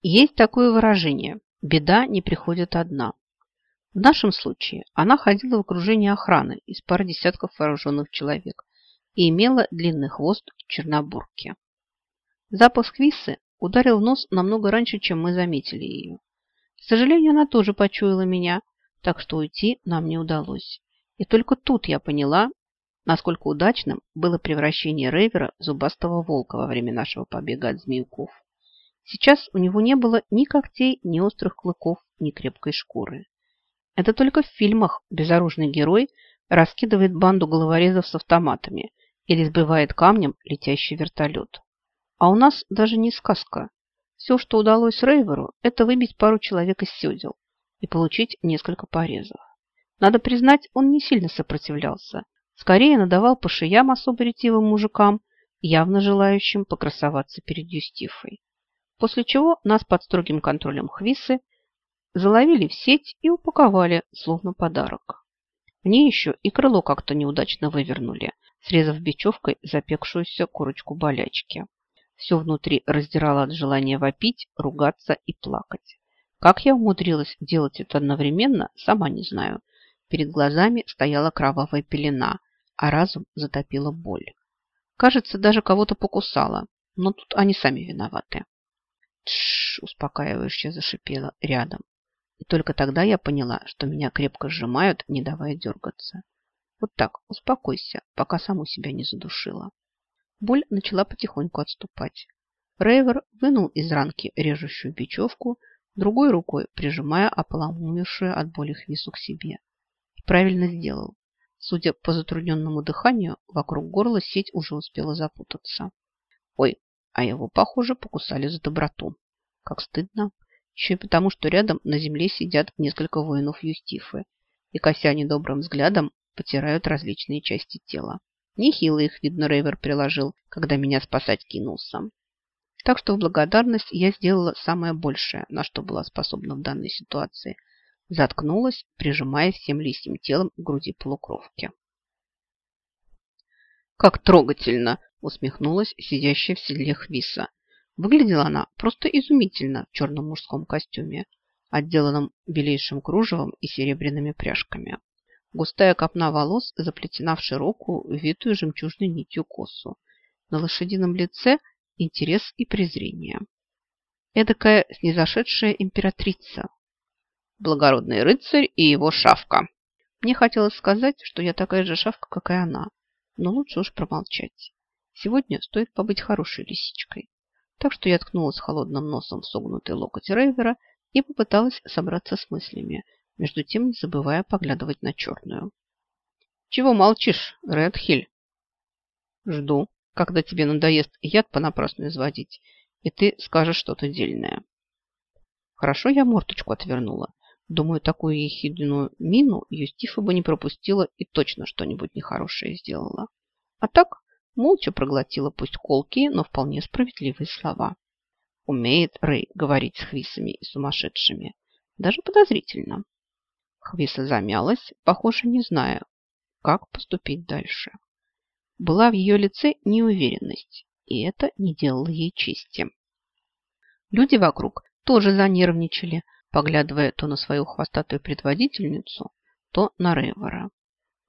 Есть такое выражение «беда не приходит одна». В нашем случае она ходила в окружении охраны из пары десятков вооруженных человек и имела длинный хвост чернобурки. Запах сквисы ударил в нос намного раньше, чем мы заметили ее. К сожалению, она тоже почуяла меня, так что уйти нам не удалось. И только тут я поняла, насколько удачным было превращение Рейвера в зубастого волка во время нашего побега от змеюков. Сейчас у него не было ни когтей, ни острых клыков, ни крепкой шкуры. Это только в фильмах безоружный герой раскидывает банду головорезов с автоматами или сбивает камнем летящий вертолет. А у нас даже не сказка. Все, что удалось Рейверу, это выбить пару человек из седел и получить несколько порезов. Надо признать, он не сильно сопротивлялся. Скорее надавал по шеям особо ретивым мужикам, явно желающим покрасоваться перед Юстифой. После чего нас под строгим контролем Хвисы заловили в сеть и упаковали, словно подарок. Мне еще и крыло как-то неудачно вывернули, срезав бечевкой запекшуюся курочку болячки. Все внутри раздирало от желания вопить, ругаться и плакать. Как я умудрилась делать это одновременно, сама не знаю. Перед глазами стояла кровавая пелена, а разум затопила боль. Кажется, даже кого-то покусала, но тут они сами виноваты. Тш, успокаивающе зашипела рядом. И только тогда я поняла, что меня крепко сжимают, не давая дергаться. Вот так, успокойся, пока саму себя не задушила. Боль начала потихоньку отступать. Рейвер вынул из ранки режущую бечевку, другой рукой прижимая ополоумевшую от боли Хвису к себе. И правильно сделал. Судя по затрудненному дыханию, вокруг горла сеть уже успела запутаться. Ой, а его, похоже, покусали за доброту. Как стыдно. Еще и потому, что рядом на земле сидят несколько воинов Юстифы и, кося недобрым взглядом, потирают различные части тела. Нехило их, видно, Рейвер приложил, когда меня спасать кинулся. Так что в благодарность я сделала самое большее, на что была способна в данной ситуации. Заткнулась, прижимая всем лисьим телом к груди полукровки. «Как трогательно!» – усмехнулась сидящая в седле Хвиса. Выглядела она просто изумительно в черном мужском костюме, отделанном белейшим кружевом и серебряными пряжками. Густая копна волос заплетена в широкую, витую жемчужной нитью косу. На лошадином лице интерес и презрение. Эдакая снизошедшая императрица. Благородный рыцарь и его шавка. Мне хотелось сказать, что я такая же шавка, как и она, но лучше уж промолчать. Сегодня стоит побыть хорошей лисичкой. Так что я ткнулась холодным носом в согнутый локоть Рейвера и попыталась собраться с мыслями, между тем не забывая поглядывать на черную. «Чего молчишь, Редхиль?» «Жду, когда тебе надоест яд понапрасну изводить, и ты скажешь что-то дельное». Хорошо я морточку отвернула. Думаю, такую ехидную мину Юстифа бы не пропустила и точно что-нибудь нехорошее сделала. А так молча проглотила пусть колкие, но вполне справедливые слова. Умеет Рэй говорить с хвисами и сумасшедшими. Даже подозрительно. Хвиса замялась, похоже, не зная, как поступить дальше. Была в ее лице неуверенность, и это не делало ей чести. Люди вокруг тоже занервничали, поглядывая то на свою хвостатую предводительницу, то на Рейвора.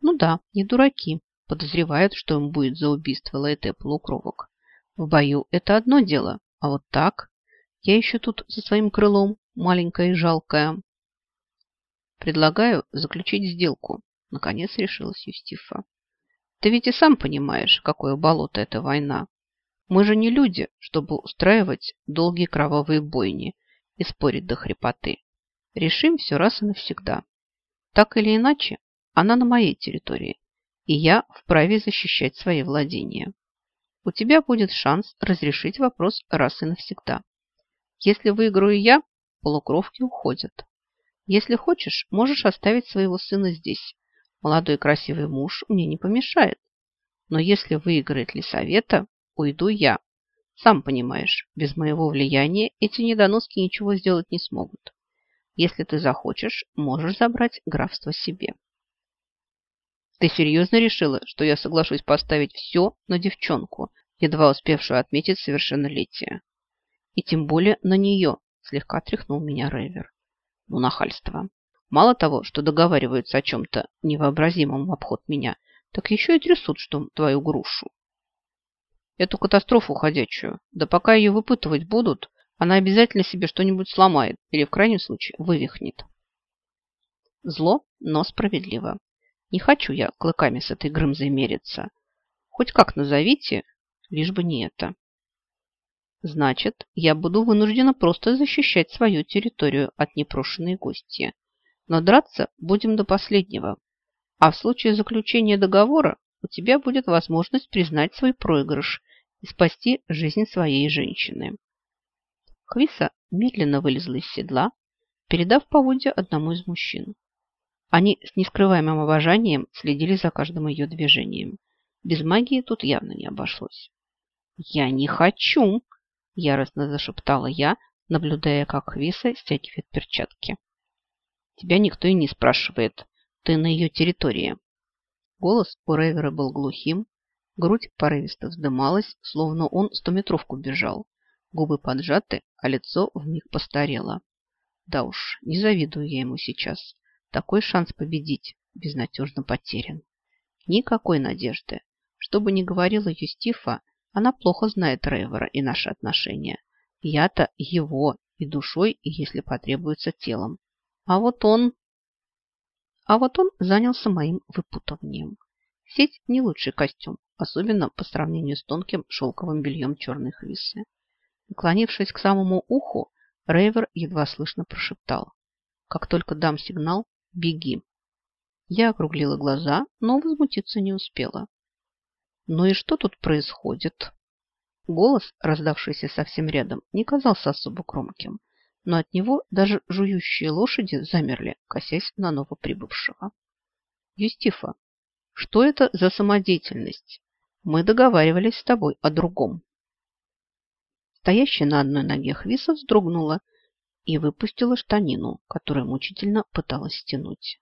Ну да, не дураки, подозревают, что им будет за убийство Лайте полукровок. В бою это одно дело, а вот так... Я еще тут со своим крылом, маленькая и жалкая. Предлагаю заключить сделку. Наконец решилась Юстифа. Ты ведь и сам понимаешь, какое болото эта война. Мы же не люди, чтобы устраивать долгие кровавые бойни и спорить до хрипоты. Решим все раз и навсегда. Так или иначе, она на моей территории, и я вправе защищать свои владения. У тебя будет шанс разрешить вопрос раз и навсегда. Если выиграю я, полукровки уходят. Если хочешь, можешь оставить своего сына здесь. Молодой красивый муж мне не помешает. Но если выиграет Лисавета, уйду я. Сам понимаешь, без моего влияния эти недоноски ничего сделать не смогут. Если ты захочешь, можешь забрать графство себе. Ты серьезно решила, что я соглашусь поставить все на девчонку, едва успевшую отметить совершеннолетие? И тем более на нее, Слегка тряхнул меня Рейвер. Ну, нахальство. Мало того, что договариваются о чем-то невообразимом в обход меня, так еще и трясут, что твою грушу. Эту катастрофу ходячую, да пока ее выпытывать будут, она обязательно себе что-нибудь сломает или, в крайнем случае, вывихнет. Зло, но справедливо. Не хочу я клыками с этой Грымзой мериться. Хоть как назовите, лишь бы не это. Значит, я буду вынуждена просто защищать свою территорию от непрошенной гости. Но драться будем до последнего. А в случае заключения договора у тебя будет возможность признать свой проигрыш и спасти жизнь своей женщины. Хвиса медленно вылезла из седла, передав поводья одному из мужчин. Они с нескрываемым обожанием следили за каждым ее движением. Без магии тут явно не обошлось. «Я не хочу!» – яростно зашептала я, наблюдая, как Хвиса стягивает перчатки. «Тебя никто и не спрашивает. Ты на ее территории». Голос у Ревера был глухим, грудь порывисто вздымалась, словно он стометровку бежал. Губы поджаты, а лицо вмиг постарело. Да уж, не завидую я ему сейчас. Такой шанс победить безнадежно потерян. Никакой надежды. Что бы ни говорила Юстифа, она плохо знает Рейвера и наши отношения. Я-то его и душой, и если потребуется телом. А вот он... А вот он занялся моим выпутыванием. Сеть не лучший костюм, особенно по сравнению с тонким шелковым бельем черной хвисы. Наклонившись к самому уху, Рейвер едва слышно прошептал. Как только дам сигнал, Беги. Я округлила глаза, но возмутиться не успела. Ну и что тут происходит? Голос, раздавшийся совсем рядом, не казался особо громким, но от него даже жующие лошади замерли, косясь на новоприбывшего. Юстифа, что это за самодеятельность? Мы договаривались с тобой о другом. Стоящая на одной ноге Хвиса вздрогнула и выпустила штанину, которую мучительно пыталась стянуть.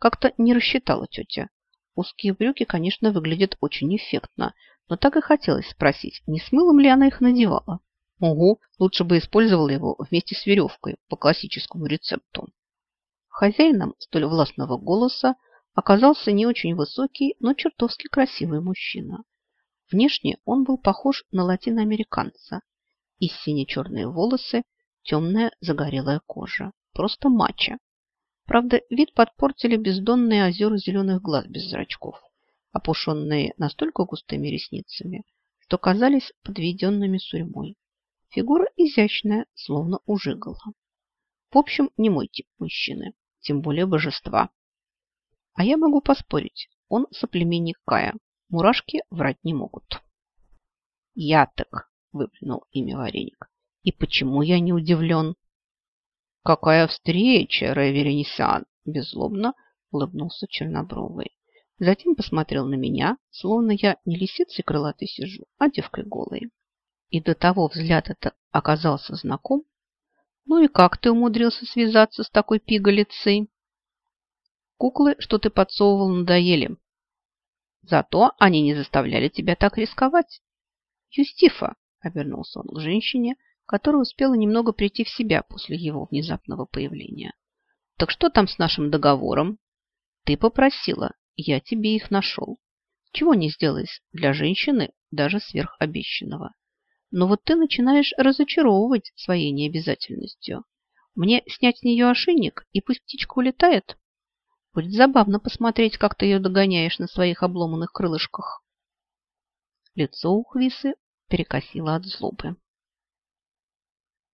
Как-то не рассчитала тетя. Узкие брюки, конечно, выглядят очень эффектно, но так и хотелось спросить, не с мылом ли она их надевала. Ого, лучше бы использовала его вместе с веревкой по классическому рецепту. Хозяином столь властного голоса оказался не очень высокий, но чертовски красивый мужчина. Внешне он был похож на латиноамериканца. И сине-черные волосы темная загорелая кожа. Просто мача. Правда, вид подпортили бездонные озера зеленых глаз без зрачков, опушенные настолько густыми ресницами, что казались подведенными сурьмой. Фигура изящная, словно у. В общем, не мой тип мужчины, тем более божества. А я могу поспорить, он соплеменник Кая. Мурашки врать не могут. Я так, выплюнул имя Вареник. И почему я не удивлен? Какая встреча, Реверенисян! Беззлобно улыбнулся чернобровый. Затем посмотрел на меня, словно я не лисицей крылатой сижу, а девкой голой. И до того взгляд это оказался знаком. Ну и как ты умудрился связаться с такой пигалицей? Куклы, что ты подсовывал, надоели. Зато они не заставляли тебя так рисковать. Юстифа, обернулся он к женщине, которая успела немного прийти в себя после его внезапного появления. «Так что там с нашим договором?» «Ты попросила, я тебе их нашел. Чего не сделаешь для женщины, даже сверхобещанного. Но вот ты начинаешь разочаровывать своей необязательностью. Мне снять с нее ошейник, и пусть птичка улетает? Будет забавно посмотреть, как ты ее догоняешь на своих обломанных крылышках». Лицо у Хвисы перекосило от злобы.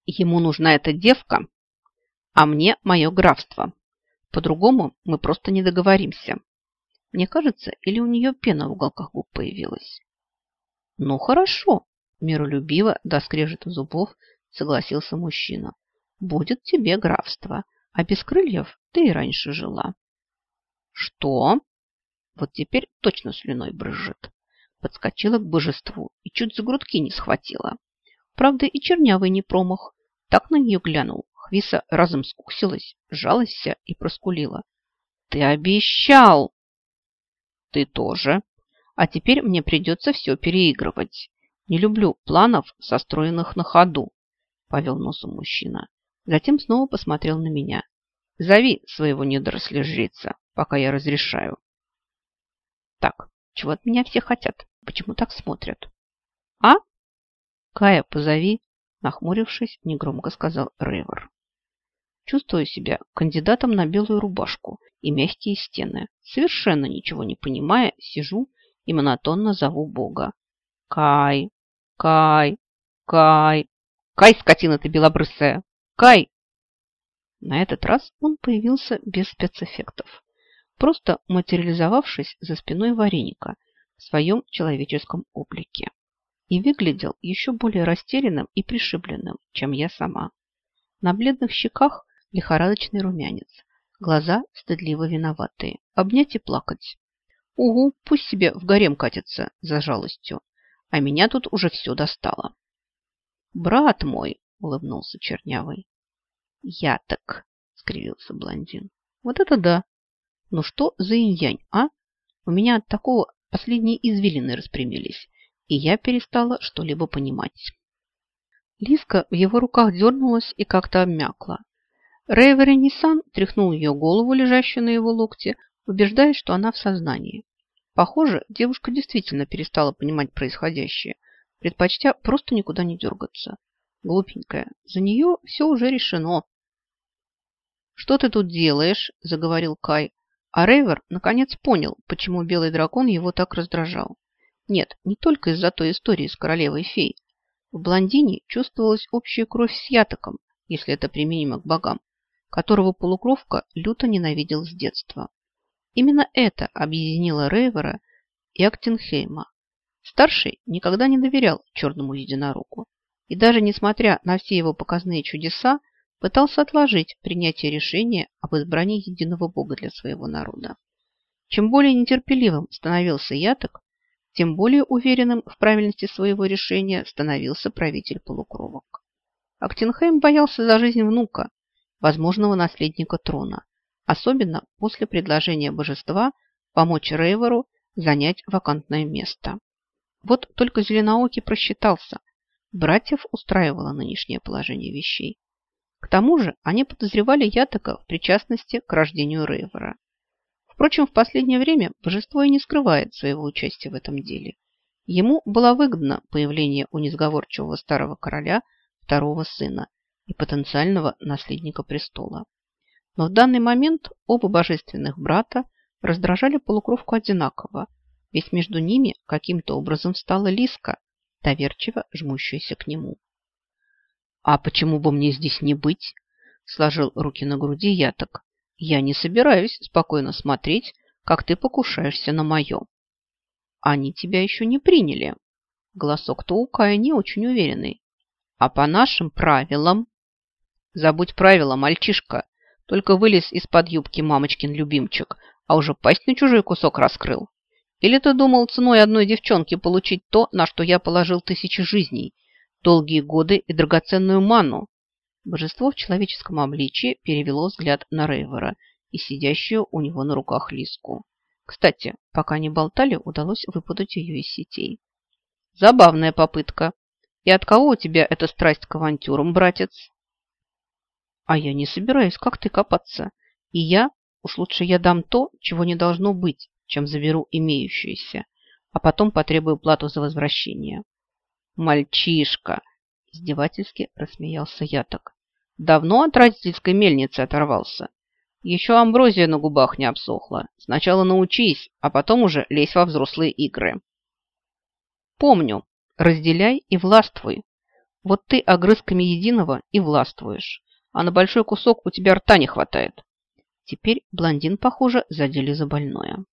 Ему нужна эта девка, а мне мое графство. По-другому мы просто не договоримся. Мне кажется, или у нее пена в уголках губ появилась. Ну, хорошо, миролюбиво, до скрежета зубов, согласился мужчина. Будет тебе графство, а без крыльев ты и раньше жила. Что? Вот теперь точно слюной брызжет. Подскочила к божеству и чуть за грудки не схватила. Правда, и чернявый не промах. Так на нее глянул. Хвиса разом скуксилась, сжалась и проскулила. «Ты обещал!» «Ты тоже. А теперь мне придется все переигрывать. Не люблю планов, состроенных на ходу», – повел носом мужчина. Затем снова посмотрел на меня. Зови своего недоросля жрица, пока я разрешаю. Так, чего от меня все хотят? Почему так смотрят? А? Кая, позови, нахмурившись, негромко сказал Рейвер. Чувствую себя кандидатом на белую рубашку и мягкие стены. Совершенно ничего не понимая, сижу и монотонно зову Бога. Кай, Кай, Кай, Кай, скотина ты белобрысая, Кай! На этот раз он появился без спецэффектов, просто материализовавшись за спиной вареника в своем человеческом облике. И выглядел еще более растерянным и пришибленным, чем я сама. На бледных щеках лихорадочный румянец, глаза стыдливо виноватые, обнять и плакать. Угу, пусть себе в гарем катится за жалостью, а меня тут уже все достало. «Брат мой!» – улыбнулся Чернявый. «Я так!» – скривился блондин. «Вот это да! Ну что за инь-янь, а? У меня от такого последние извилины распрямились, и я перестала что-либо понимать». Лиска в его руках дернулась и как-то обмякла. Рейвери Ниссан тряхнул ее голову, лежащую на его локте, убеждаясь, что она в сознании. Похоже, девушка действительно перестала понимать происходящее, предпочтя просто никуда не дергаться. Глупенькая, за нее все уже решено. «Что ты тут делаешь?» – заговорил Кай. А Рейвер наконец понял, почему белый дракон его так раздражал. Нет, не только из-за той истории с королевой фей. В блондине чувствовалась общая кровь с ятоком, если это применимо к богам которого полукровка люто ненавидел с детства. Именно это объединило Рейвера и Актенхейма. Старший никогда не доверял черному единорогу и даже несмотря на все его показные чудеса, пытался отложить принятие решения об избрании единого бога для своего народа. Чем более нетерпеливым становился Яток, тем более уверенным в правильности своего решения становился правитель полукровок. Актенхейм боялся за жизнь внука возможного наследника трона, особенно после предложения божества помочь Рейвору занять вакантное место. Вот только Зеленоокий просчитался. Братьев устраивало нынешнее положение вещей. К тому же они подозревали Ятока в причастности к рождению Рейвора. Впрочем, в последнее время божество и не скрывает своего участия в этом деле. Ему было выгодно появление у несговорчивого старого короля второго сына и потенциального наследника престола. Но в данный момент оба божественных брата раздражали полукровку одинаково, ведь между ними каким-то образом стала Лиска, доверчиво жмущаяся к нему. «А почему бы мне здесь не быть?» – сложил руки на груди яток. «Я не собираюсь спокойно смотреть, как ты покушаешься на мое». «Они тебя еще не приняли». Голосок-то у Кая не очень уверенный. «А по нашим правилам...» Забудь правила, мальчишка. Только вылез из-под юбки мамочкин любимчик, а уже пасть на чужой кусок раскрыл. Или ты думал ценой одной девчонки получить то, на что я положил тысячи жизней, долгие годы и драгоценную ману? Божество в человеческом обличье перевело взгляд на Рейвера и сидящую у него на руках Лиску. Кстати, пока не болтали, удалось выпутать ее из сетей. Забавная попытка. И от кого у тебя эта страсть к авантюрам, братец? А я не собираюсь, как ты, копаться. И я, уж лучше я дам то, чего не должно быть, чем заберу имеющееся, а потом потребую плату за возвращение. Мальчишка! Издевательски рассмеялся я так. Давно от родительской мельницы оторвался. Еще амброзия на губах не обсохла. Сначала научись, а потом уже лезь во взрослые игры. Помню, разделяй и властвуй. Вот ты огрызками единого и властвуешь а на большой кусок у тебя рта не хватает. Теперь блондин, похоже, задели за больное.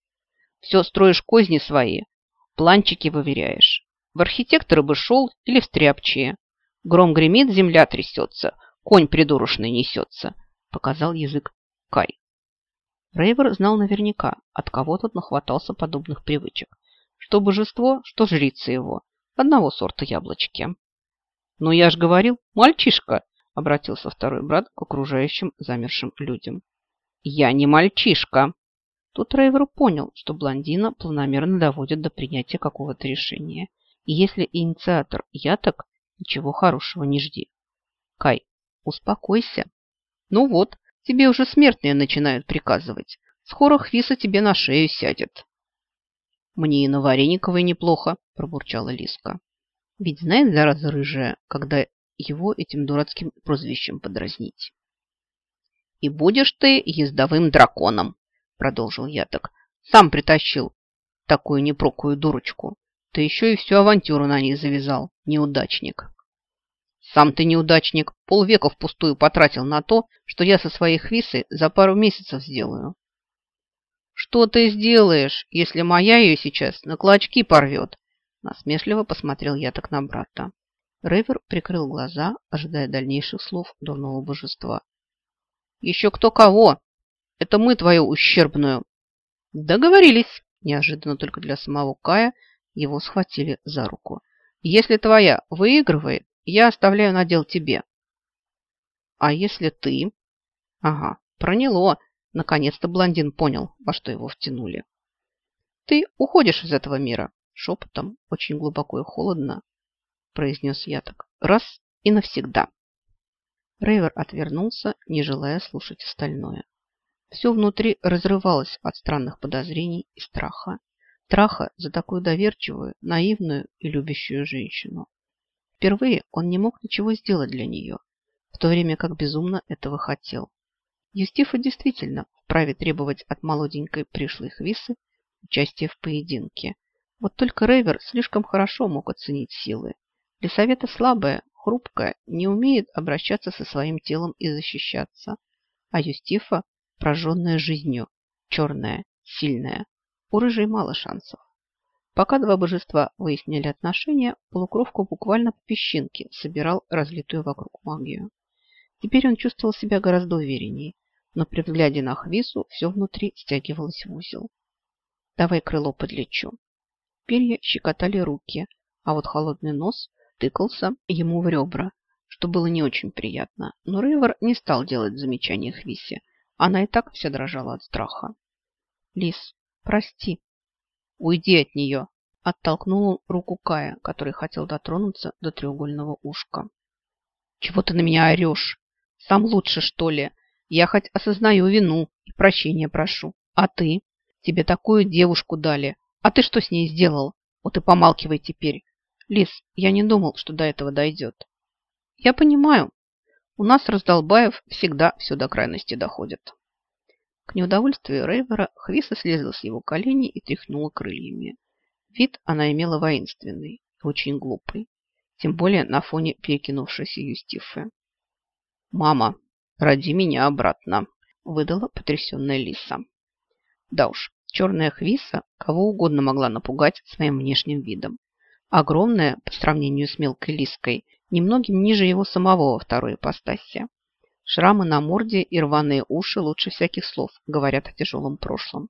Все строишь козни свои, планчики выверяешь. В архитекторы бы шел или в стряпчие. Гром гремит, земля трясется, конь придурочный несется, показал язык Кай. Рейвер знал наверняка, от кого тот нахватался подобных привычек. Что божество, что жрица его. Одного сорта яблочки. Но я ж говорил, мальчишка, обратился второй брат к окружающим замершим людям. «Я не мальчишка!» Тут Рейвер понял, что блондина планомерно доводит до принятия какого-то решения. И если инициатор я так, ничего хорошего не жди. Кай, успокойся. Ну вот, тебе уже смертные начинают приказывать. Скоро Хвиса тебе на шею сядет. Мне и на Варениковой неплохо, пробурчала Лиска. Ведь знает, зараза рыжая, когда его этим дурацким прозвищем подразнить. «И будешь ты ездовым драконом», – продолжил я так. «Сам притащил такую непрокую дурочку. Ты еще и всю авантюру на ней завязал, неудачник». «Сам ты неудачник, полвека впустую потратил на то, что я со своей хвисы за пару месяцев сделаю». «Что ты сделаешь, если моя ее сейчас на клочки порвет?» Насмешливо посмотрел я так на брата. Рейвер прикрыл глаза, ожидая дальнейших слов дурного божества. «Еще кто кого! Это мы твою ущербную!» «Договорились!» Неожиданно только для самого Кая его схватили за руку. «Если твоя выигрывает, я оставляю надел тебе». «А если ты?» «Ага, проняло!» Наконец-то блондин понял, во что его втянули. «Ты уходишь из этого мира!» Шепотом, очень глубоко и холодно, произнес я так. Раз и навсегда. Рейвер отвернулся, не желая слушать остальное. Все внутри разрывалось от странных подозрений и страха. Страха за такую доверчивую, наивную и любящую женщину. Впервые он не мог ничего сделать для нее, в то время как безумно этого хотел. Юстифа действительно вправе требовать от молоденькой пришлой Хвисы участия в поединке. Вот только Рейвер слишком хорошо мог оценить силы Лисавета слабая, хрупкая, не умеет обращаться со своим телом и защищаться. А Юстифа, прожженная жизнью, черная, сильная. У рыжей мало шансов. Пока два божества выясняли отношения, полукровка буквально по песчинке собирал разлитую вокруг магию. Теперь он чувствовал себя гораздо увереннее, но при взгляде на Хвису все внутри стягивалось в узел. «Давай крыло подлечу». Перья щекотали руки, а вот холодный нос тыкался ему в ребра, что было не очень приятно. Но Рейвор не стал делать замечания Хвисе. Она и так вся дрожала от страха. «Лис, прости». «Уйди от нее!» Оттолкнул руку Кая, который хотел дотронуться до треугольного ушка. «Чего ты на меня орешь? Сам лучше, что ли? Я хоть осознаю вину и прощения прошу. А ты? Тебе такую девушку дали. А ты что с ней сделал? Вот и помалкивай теперь. Лис, я не думал, что до этого дойдет. Я понимаю. У нас, раздолбаев, всегда все до крайности доходит. К неудовольствию Рейвера Хвиса слезла с его коленей и тряхнула крыльями. Вид она имела воинственный и очень глупый. Тем более на фоне перекинувшейся Юстифы. «Мама, роди меня обратно», – выдала потрясенная Лиса. Да уж, черная Хвиса кого угодно могла напугать своим внешним видом. Огромная, по сравнению с мелкой лиской, немногим ниже его самого во второй ипостаси. Шрамы на морде и рваные уши лучше всяких слов говорят о тяжелом прошлом,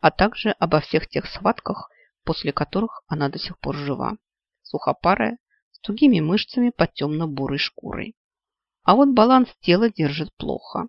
а также обо всех тех схватках, после которых она до сих пор жива. Сухопарая, с тугими мышцами под темно-бурой шкурой. А вот баланс тела держит плохо.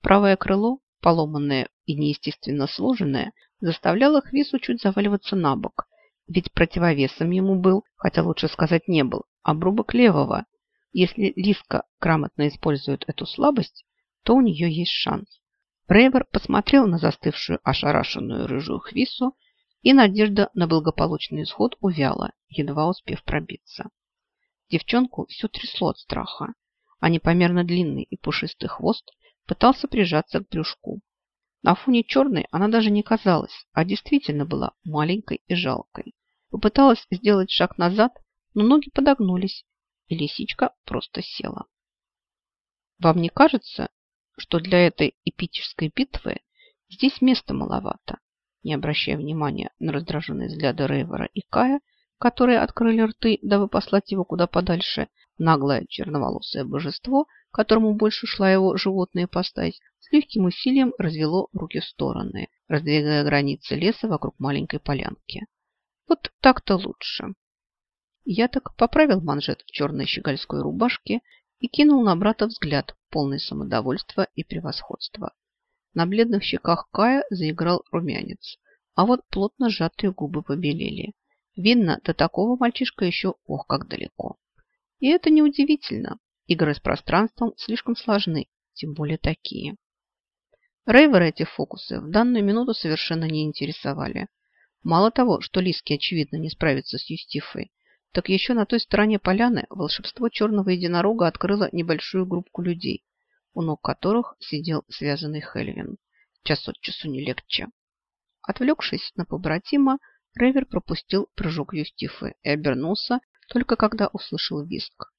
Правое крыло, поломанное и неестественно сложенное, заставляло Хвису чуть заваливаться на бок, ведь противовесом ему был, хотя лучше сказать не был, обрубок левого. Если Лиска грамотно использует эту слабость, то у нее есть шанс. Брейвер посмотрел на застывшую ошарашенную рыжую хвису, и надежда на благополучный исход увяла, едва успев пробиться. Девчонку все трясло от страха, а непомерно длинный и пушистый хвост пытался прижаться к брюшку. На фоне черной она даже не казалась, а действительно была маленькой и жалкой. Попыталась сделать шаг назад, но ноги подогнулись, и лисичка просто села. Вам не кажется, что для этой эпической битвы здесь места маловато? Не обращая внимания на раздраженные взгляды Рейвера и Кая, которые открыли рты, дабы послать его куда подальше, наглое черноволосое божество, которому больше шла его животная ипостась, с легким усилием развело руки в стороны, раздвигая границы леса вокруг маленькой полянки. Вот так-то лучше. Я так поправил манжет черной щегольской рубашке и кинул на брата взгляд, полный самодовольства и превосходства. На бледных щеках Кая заиграл румянец, а вот плотно сжатые губы побелели. Видно, до такого мальчишка еще ох как далеко. И это неудивительно. Игры с пространством слишком сложны, тем более такие. Рейвера эти фокусы в данную минуту совершенно не интересовали. Мало того, что Лиски, очевидно, не справится с Юстифой, так еще на той стороне поляны волшебство черного единорога открыло небольшую группку людей, у ног которых сидел связанный Хельвин. Час от часу не легче. Отвлекшись на побратима, Рейвер пропустил прыжок Юстифы и обернулся, только когда услышал виск.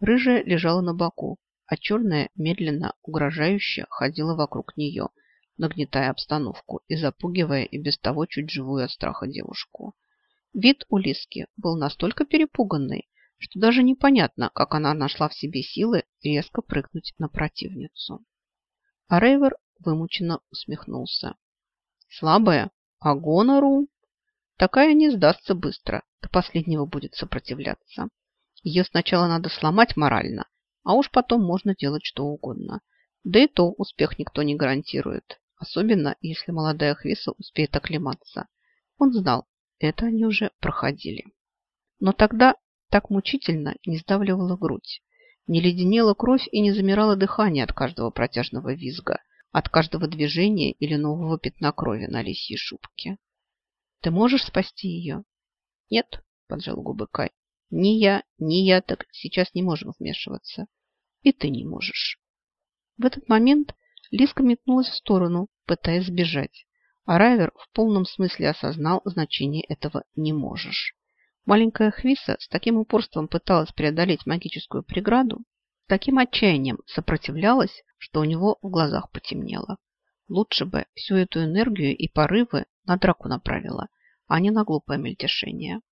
Рыжая лежала на боку, а черная медленно, угрожающе ходила вокруг нее, нагнетая обстановку и запугивая и без того чуть живую от страха девушку. Вид у Лиски был настолько перепуганный, что даже непонятно, как она нашла в себе силы резко прыгнуть на противницу. А Рейвер вымученно усмехнулся. Слабая, а гонору? Такая не сдастся быстро, до последнего будет сопротивляться. Ее сначала надо сломать морально, а уж потом можно делать что угодно. Да и то успех никто не гарантирует, особенно если молодая Хвиса успеет оклематься. Он знал, это они уже проходили. Но тогда так мучительно не сдавливала грудь, не леденела кровь и не замирало дыхание от каждого протяжного визга, от каждого движения или нового пятна крови на лисьей шубке. Ты можешь спасти ее? Нет, поджал губы Кай. Ни я, ни я так сейчас не можем вмешиваться. И ты не можешь. В этот момент Лиска метнулась в сторону, пытаясь сбежать. А Райвер в полном смысле осознал значение этого «не можешь». Маленькая Хвиса с таким упорством пыталась преодолеть магическую преграду, с таким отчаянием сопротивлялась, что у него в глазах потемнело. Лучше бы всю эту энергию и порывы на драку направила, а не на глупое мельтешение.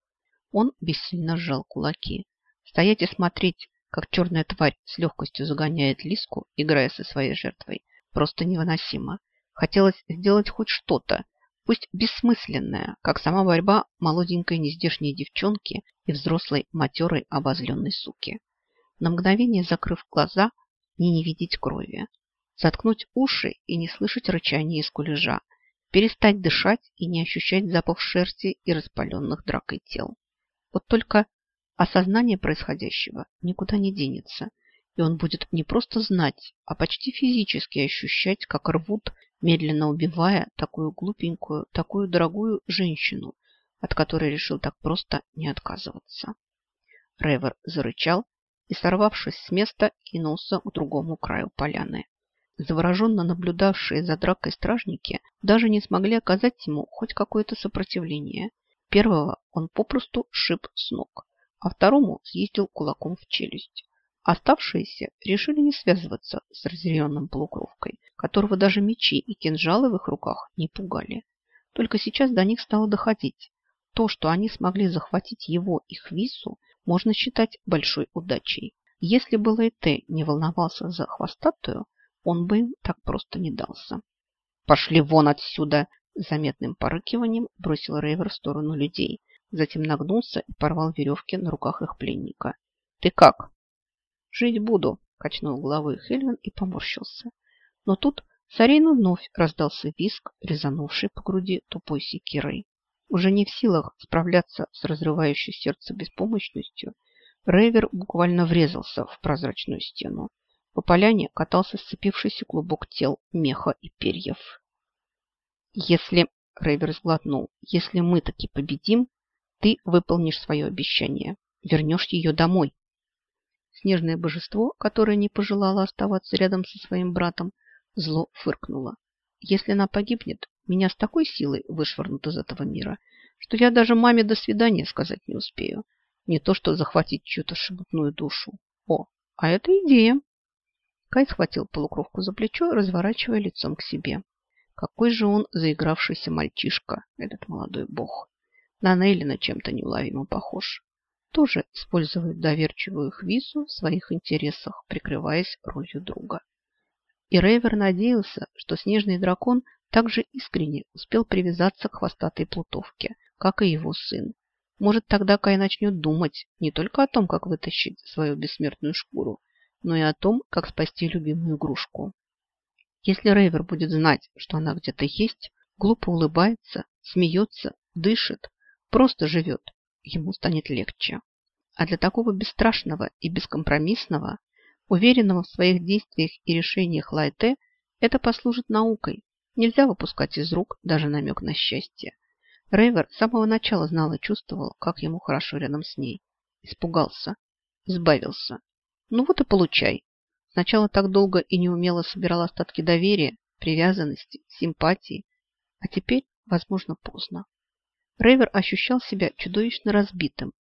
Он бессильно сжал кулаки. Стоять и смотреть, как черная тварь с легкостью загоняет Лиску, играя со своей жертвой, просто невыносимо. Хотелось сделать хоть что-то, пусть бессмысленное, как сама борьба молоденькой нездешней девчонки и взрослой матерой обозленной суки. На мгновение закрыв глаза и не видеть крови. Заткнуть уши и не слышать рычания из кулежа. Перестать дышать и не ощущать запах шерсти и распаленных дракой тел. Вот только осознание происходящего никуда не денется – и он будет не просто знать, а почти физически ощущать, как рвут, медленно убивая такую глупенькую, такую дорогую женщину, от которой решил так просто не отказываться. Ревер зарычал и, сорвавшись с места, кинулся к другому краю поляны. Завороженно наблюдавшие за дракой стражники даже не смогли оказать ему хоть какое-то сопротивление. Первого он попросту шип с ног, а второму съездил кулаком в челюсть. Оставшиеся решили не связываться с разъяренным полукровкой, которого даже мечи и кинжалы в их руках не пугали. Только сейчас до них стало доходить. То, что они смогли захватить его и Хвису, можно считать большой удачей. Если бы Лейте не волновался за хвостатую, он бы им так просто не дался. «Пошли вон отсюда!» Заметным порыкиванием бросил Рейвер в сторону людей. Затем нагнулся и порвал веревки на руках их пленника. «Ты как?» «Жить буду», – качнул головой Хельвин и поморщился. Но тут Сарейну вновь раздался виск, резанувший по груди тупой секирой. Уже не в силах справляться с разрывающей сердце беспомощностью, Рейвер буквально врезался в прозрачную стену. По поляне катался сцепившийся клубок тел, меха и перьев. «Если...» — Рейвер сглотнул. «Если мы таки победим, ты выполнишь свое обещание. Вернешь ее домой». Снежное божество, которое не пожелало оставаться рядом со своим братом, зло фыркнуло. Если она погибнет, меня с такой силой вышвырнут из этого мира, что я даже маме до свидания сказать не успею. Не то, что захватить чью-то шебутную душу. О, а это идея. Кай схватил полукровку за плечо, разворачивая лицом к себе. Какой же он заигравшийся мальчишка, этот молодой бог. На Нейлина чем-то неуловимо похож тоже используют доверчивую Хвису в своих интересах, прикрываясь ролью друга. И Рейвер надеялся, что снежный дракон также искренне успел привязаться к хвостатой плутовке, как и его сын. Может, тогда Кай начнет думать не только о том, как вытащить свою бессмертную шкуру, но и о том, как спасти любимую игрушку. Если Рейвер будет знать, что она где-то есть, глупо улыбается, смеется, дышит, просто живет, ему станет легче. А для такого бесстрашного и бескомпромиссного Уверенного в своих действиях и решениях Лайте это послужит наукой. Нельзя выпускать из рук даже намек на счастье. Рейвер с самого начала знал и чувствовал, как ему хорошо рядом с ней. Испугался. Избавился. Ну вот и получай. Сначала так долго и неумело собирал остатки доверия, привязанности, симпатии, а теперь, возможно, поздно. Рейвер ощущал себя чудовищно разбитым.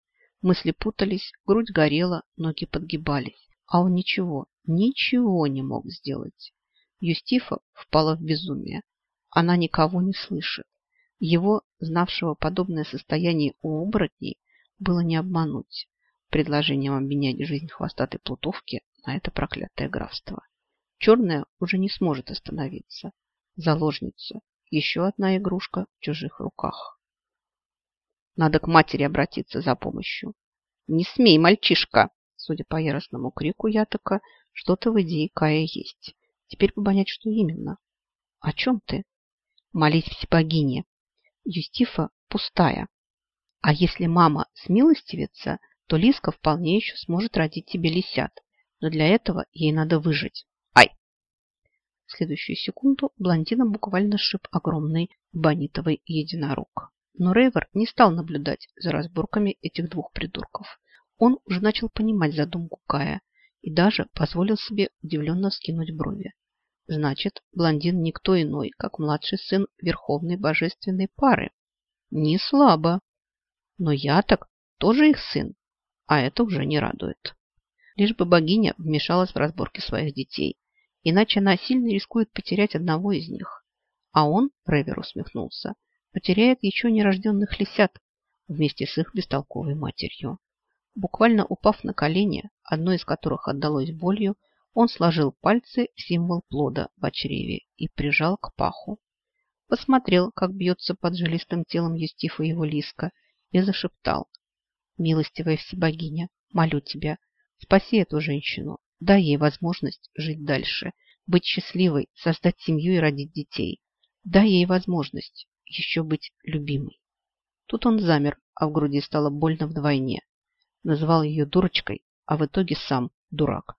Мысли путались, грудь горела, ноги подгибались. А он ничего, ничего не мог сделать. Юстифа впала в безумие. Она никого не слышит. Его, знавшего подобное состояние у оборотней, было не обмануть предложением обменять жизнь хвостатой плутовки на это проклятое графство. Черная уже не сможет остановиться. Заложница. Еще одна игрушка в чужих руках. Надо к матери обратиться за помощью. «Не смей, мальчишка!» Судя по яростному крику Ятака, что-то в идее Кая есть. Теперь бы понять, что именно. О чем ты? Молись всебогине. Юстифа пустая. А если мама смилостивится, то Лиска вполне еще сможет родить тебе лисят. Но для этого ей надо выжить. Ай! В следующую секунду блондина буквально шип огромный банитовый единорог. Но Рейвер не стал наблюдать за разборками этих двух придурков. Он уже начал понимать задумку Кая и даже позволил себе удивленно вскинуть брови. Значит, блондин никто иной, как младший сын Верховной Божественной пары. Не слабо. Но я так тоже их сын, а это уже не радует. Лишь бы богиня вмешалась в разборки своих детей, иначе она сильно рискует потерять одного из них. А он, Ревер усмехнулся, потеряет еще нерожденных лисят вместе с их бестолковой матерью. Буквально упав на колени, одно из которых отдалось болью, он сложил пальцы в символ плода в чреве и прижал к паху. Посмотрел, как бьется под жилистым телом Юстифа его лиска, и зашептал. «Милостивая всебогиня, молю тебя, спаси эту женщину, дай ей возможность жить дальше, быть счастливой, создать семью и родить детей. Дай ей возможность еще быть любимой». Тут он замер, а в груди стало больно вдвойне. Назвал ее дурочкой, а в итоге сам дурак.